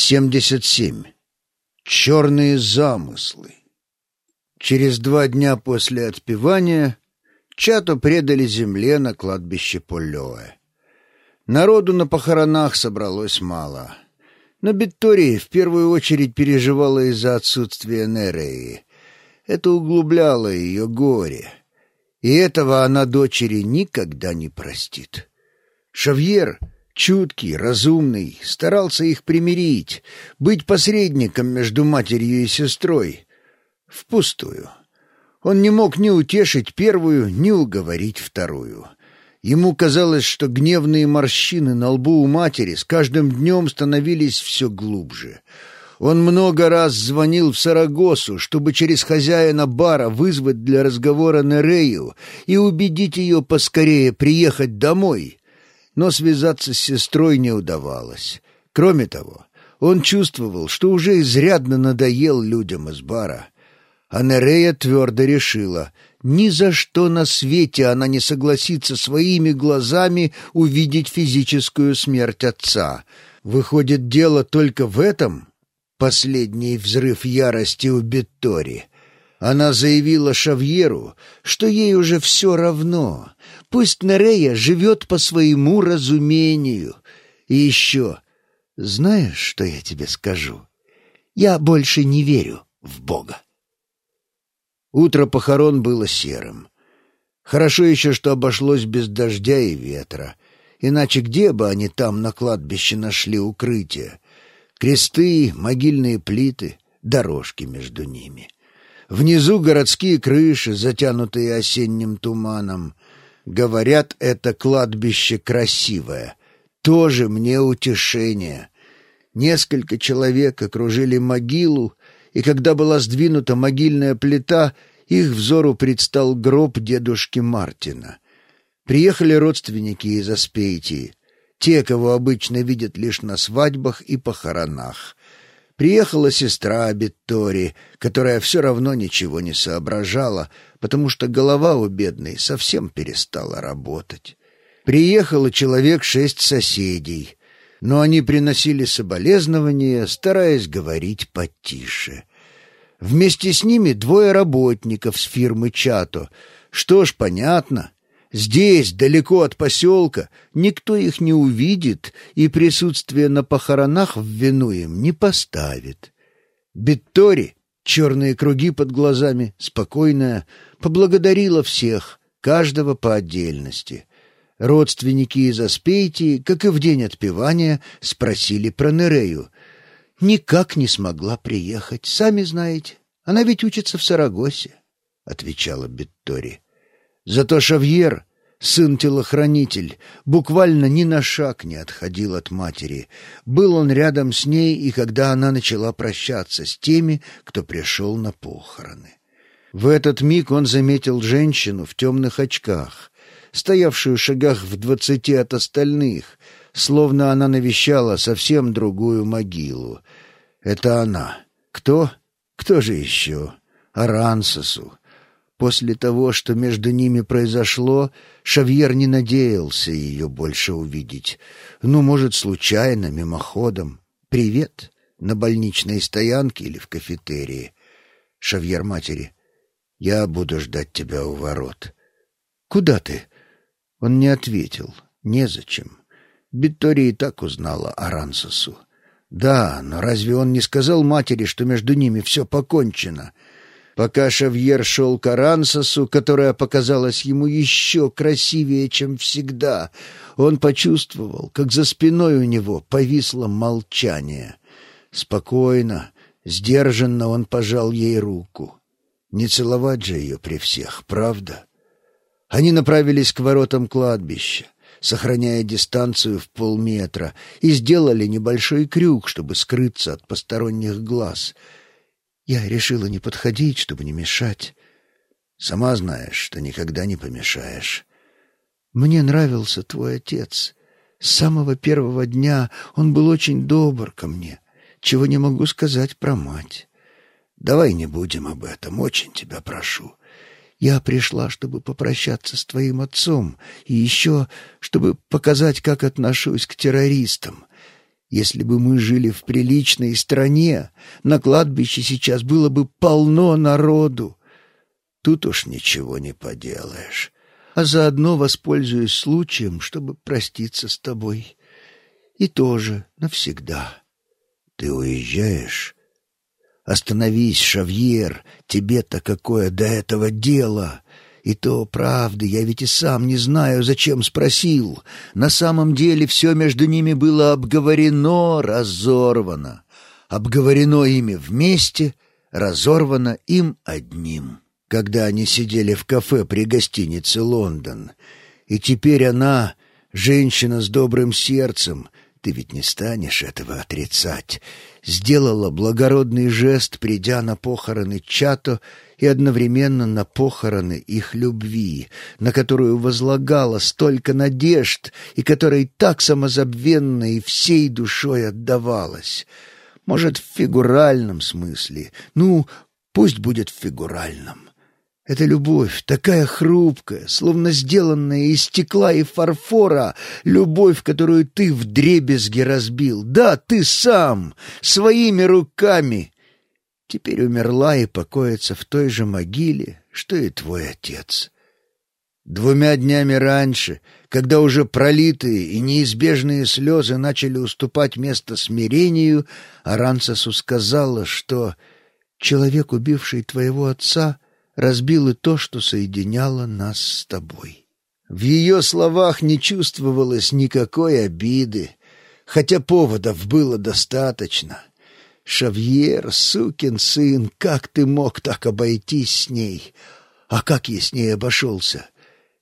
77. Черные замыслы. Через два дня после отпевания Чату предали земле на кладбище Полёе. Народу на похоронах собралось мало. Но Биттория в первую очередь переживала из-за отсутствия Нереи. Это углубляло ее горе. И этого она дочери никогда не простит. Шавьер чуткий, разумный, старался их примирить, быть посредником между матерью и сестрой. Впустую. Он не мог ни утешить первую, ни уговорить вторую. Ему казалось, что гневные морщины на лбу у матери с каждым днем становились все глубже. Он много раз звонил в Сарагосу, чтобы через хозяина бара вызвать для разговора Нерею и убедить ее поскорее приехать домой — но связаться с сестрой не удавалось. Кроме того, он чувствовал, что уже изрядно надоел людям из бара. А Нерея твердо решила, ни за что на свете она не согласится своими глазами увидеть физическую смерть отца. Выходит, дело только в этом? Последний взрыв ярости у Беттори. Она заявила Шавьеру, что ей уже все равно, Пусть Нерея живет по своему разумению. И еще, знаешь, что я тебе скажу? Я больше не верю в Бога. Утро похорон было серым. Хорошо еще, что обошлось без дождя и ветра. Иначе где бы они там на кладбище нашли укрытие? Кресты, могильные плиты, дорожки между ними. Внизу городские крыши, затянутые осенним туманом. Говорят, это кладбище красивое. Тоже мне утешение. Несколько человек окружили могилу, и когда была сдвинута могильная плита, их взору предстал гроб дедушки Мартина. Приехали родственники из Аспейтии, те, кого обычно видят лишь на свадьбах и похоронах. Приехала сестра Биттори, которая все равно ничего не соображала, потому что голова у бедной совсем перестала работать. Приехало человек шесть соседей, но они приносили соболезнования, стараясь говорить потише. Вместе с ними двое работников с фирмы «Чато». Что ж, понятно, Здесь, далеко от поселка, никто их не увидит и присутствие на похоронах в вину им не поставит. Биттори, черные круги под глазами, спокойная, поблагодарила всех, каждого по отдельности. Родственники из Аспейтии, как и в день отпевания, спросили про Нерею. «Никак не смогла приехать, сами знаете. Она ведь учится в Сарагосе», — отвечала Биттори. Зато Шавьер, сын-телохранитель, буквально ни на шаг не отходил от матери. Был он рядом с ней, и когда она начала прощаться с теми, кто пришел на похороны. В этот миг он заметил женщину в темных очках, стоявшую в шагах в двадцати от остальных, словно она навещала совсем другую могилу. Это она. Кто? Кто же еще? Арансасу. После того, что между ними произошло, Шавьер не надеялся ее больше увидеть. Ну, может, случайно, мимоходом. «Привет» на больничной стоянке или в кафетерии. Шавьер матери. «Я буду ждать тебя у ворот». «Куда ты?» Он не ответил. «Незачем». Биттори и так узнала Арансасу. «Да, но разве он не сказал матери, что между ними все покончено?» Пока Шавьер шел к Арансасу, которая показалась ему еще красивее, чем всегда, он почувствовал, как за спиной у него повисло молчание. Спокойно, сдержанно он пожал ей руку. Не целовать же ее при всех, правда? Они направились к воротам кладбища сохраняя дистанцию в полметра, и сделали небольшой крюк, чтобы скрыться от посторонних глаз — я решила не подходить, чтобы не мешать. Сама знаешь, что никогда не помешаешь. Мне нравился твой отец. С самого первого дня он был очень добр ко мне, чего не могу сказать про мать. Давай не будем об этом, очень тебя прошу. Я пришла, чтобы попрощаться с твоим отцом, и еще, чтобы показать, как отношусь к террористам. Если бы мы жили в приличной стране, на кладбище сейчас было бы полно народу. Тут уж ничего не поделаешь. А заодно воспользуюсь случаем, чтобы проститься с тобой. И тоже навсегда. Ты уезжаешь? Остановись, Шавьер, тебе-то какое до этого дело? И то, правда, я ведь и сам не знаю, зачем спросил. На самом деле все между ними было обговорено, разорвано. Обговорено ими вместе, разорвано им одним. Когда они сидели в кафе при гостинице «Лондон». И теперь она, женщина с добрым сердцем, ты ведь не станешь этого отрицать, сделала благородный жест, придя на похороны Чато и одновременно на похороны их любви, на которую возлагала столько надежд и которой так самозабвенно и всей душой отдавалась. Может, в фигуральном смысле. Ну, пусть будет в фигуральном. Эта любовь, такая хрупкая, словно сделанная из стекла и фарфора, любовь, которую ты вдребезги разбил. Да, ты сам, своими руками. Теперь умерла и покоится в той же могиле, что и твой отец. Двумя днями раньше, когда уже пролитые и неизбежные слезы начали уступать место смирению, Аранцесу сказала, что человек, убивший твоего отца, — разбил и то, что соединяло нас с тобой. В ее словах не чувствовалось никакой обиды, хотя поводов было достаточно. «Шавьер, сукин сын, как ты мог так обойтись с ней? А как я с ней обошелся?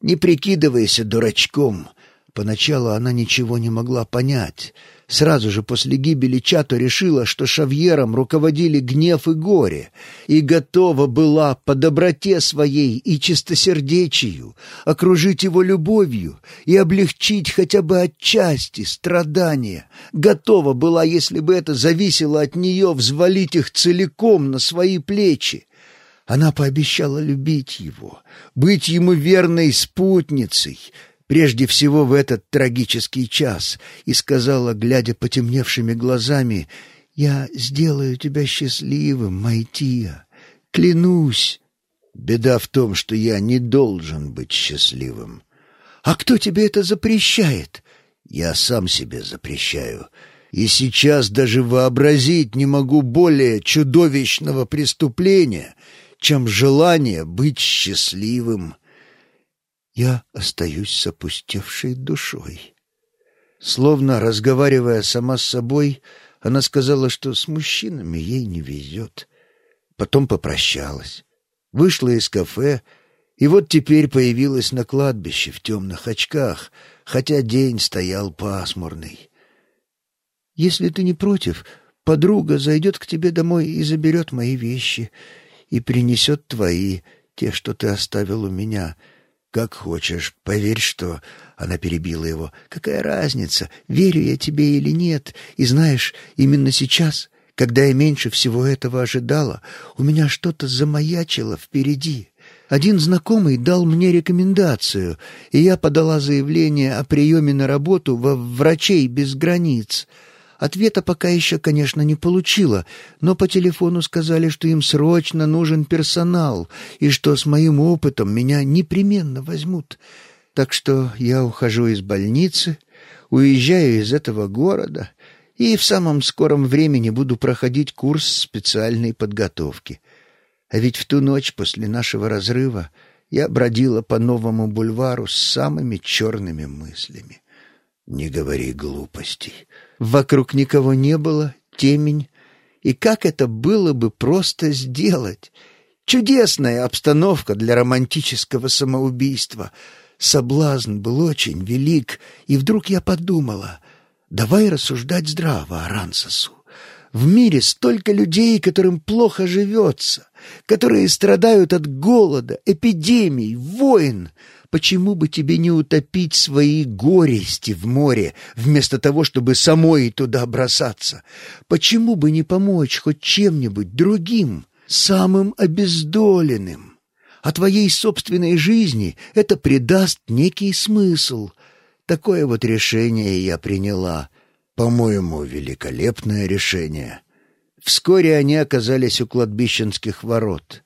Не прикидывайся дурачком». Поначалу она ничего не могла понять — Сразу же после гибели Чато решила, что Шавьером руководили гнев и горе, и готова была по доброте своей и чистосердечию окружить его любовью и облегчить хотя бы отчасти страдания. Готова была, если бы это зависело от нее, взвалить их целиком на свои плечи. Она пообещала любить его, быть ему верной спутницей — прежде всего в этот трагический час, и сказала, глядя потемневшими глазами, «Я сделаю тебя счастливым, Майтия, клянусь». Беда в том, что я не должен быть счастливым. «А кто тебе это запрещает?» «Я сам себе запрещаю. И сейчас даже вообразить не могу более чудовищного преступления, чем желание быть счастливым» я остаюсь с опустевшей душой. Словно разговаривая сама с собой, она сказала, что с мужчинами ей не везет. Потом попрощалась, вышла из кафе, и вот теперь появилась на кладбище в темных очках, хотя день стоял пасмурный. «Если ты не против, подруга зайдет к тебе домой и заберет мои вещи, и принесет твои, те, что ты оставил у меня», «Как хочешь. Поверь, что...» Она перебила его. «Какая разница, верю я тебе или нет? И знаешь, именно сейчас, когда я меньше всего этого ожидала, у меня что-то замаячило впереди». Один знакомый дал мне рекомендацию, и я подала заявление о приеме на работу во «Врачей без границ». Ответа пока еще, конечно, не получила, но по телефону сказали, что им срочно нужен персонал и что с моим опытом меня непременно возьмут. Так что я ухожу из больницы, уезжаю из этого города и в самом скором времени буду проходить курс специальной подготовки. А ведь в ту ночь после нашего разрыва я бродила по новому бульвару с самыми черными мыслями. Не говори глупостей. Вокруг никого не было, темень. И как это было бы просто сделать? Чудесная обстановка для романтического самоубийства. Соблазн был очень велик, и вдруг я подумала, давай рассуждать здраво о Рансосу. В мире столько людей, которым плохо живется, которые страдают от голода, эпидемий, войн. Почему бы тебе не утопить свои горести в море, вместо того, чтобы самой туда бросаться? Почему бы не помочь хоть чем-нибудь другим, самым обездоленным? А твоей собственной жизни это придаст некий смысл. Такое вот решение я приняла. По-моему, великолепное решение. Вскоре они оказались у кладбищенских ворот.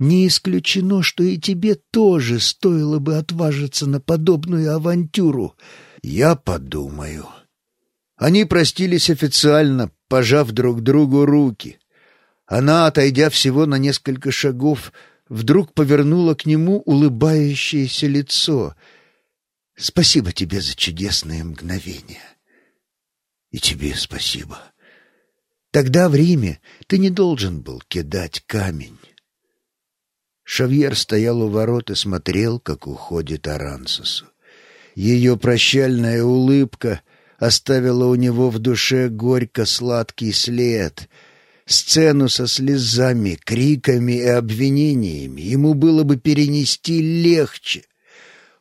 Не исключено, что и тебе тоже стоило бы отважиться на подобную авантюру. Я подумаю. Они простились официально, пожав друг другу руки. Она, отойдя всего на несколько шагов, вдруг повернула к нему улыбающееся лицо. «Спасибо тебе за чудесное мгновение». «И тебе спасибо. Тогда в Риме ты не должен был кидать камень». Шавьер стоял у ворот и смотрел, как уходит Арансусу. Ее прощальная улыбка оставила у него в душе горько-сладкий след. Сцену со слезами, криками и обвинениями ему было бы перенести легче.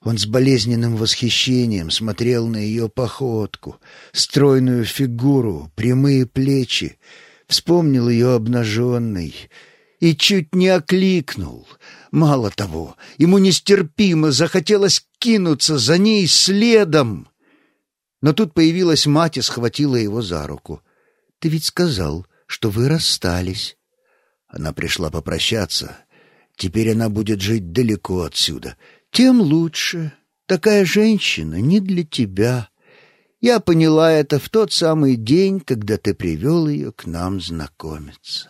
Он с болезненным восхищением смотрел на ее походку, стройную фигуру, прямые плечи, вспомнил ее обнаженной — и чуть не окликнул. Мало того, ему нестерпимо захотелось кинуться за ней следом. Но тут появилась мать и схватила его за руку. «Ты ведь сказал, что вы расстались». Она пришла попрощаться. Теперь она будет жить далеко отсюда. Тем лучше. Такая женщина не для тебя. Я поняла это в тот самый день, когда ты привел ее к нам знакомиться.